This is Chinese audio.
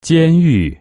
监狱。